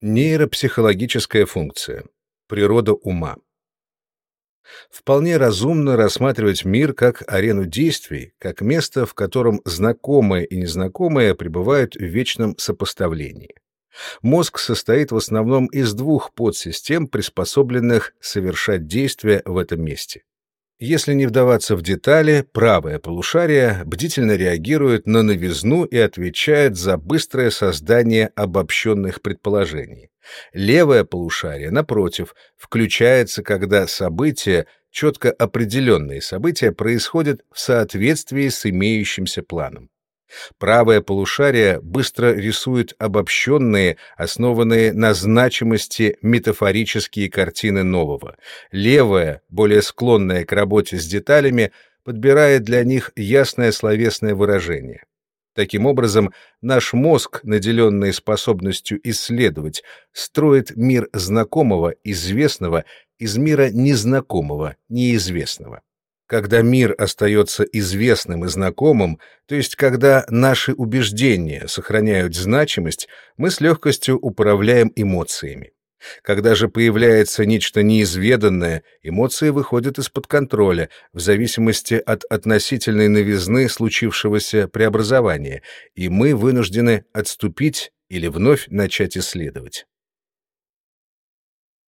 Нейропсихологическая функция. Природа ума. Вполне разумно рассматривать мир как арену действий, как место, в котором знакомое и незнакомое пребывают в вечном сопоставлении. Мозг состоит в основном из двух подсистем, приспособленных совершать действия в этом месте. Если не вдаваться в детали, правое полушарие бдительно реагирует на новизну и отвечает за быстрое создание обобщенных предположений. Левое полушарие, напротив, включается, когда события, четко определенные события, происходят в соответствии с имеющимся планом. Правое полушарие быстро рисует обобщенные, основанные на значимости метафорические картины нового. Левое, более склонное к работе с деталями, подбирает для них ясное словесное выражение. Таким образом, наш мозг, наделенный способностью исследовать, строит мир знакомого, известного из мира незнакомого, неизвестного. Когда мир остается известным и знакомым, то есть когда наши убеждения сохраняют значимость, мы с легкостью управляем эмоциями. Когда же появляется нечто неизведанное, эмоции выходят из-под контроля в зависимости от относительной новизны случившегося преобразования, и мы вынуждены отступить или вновь начать исследовать.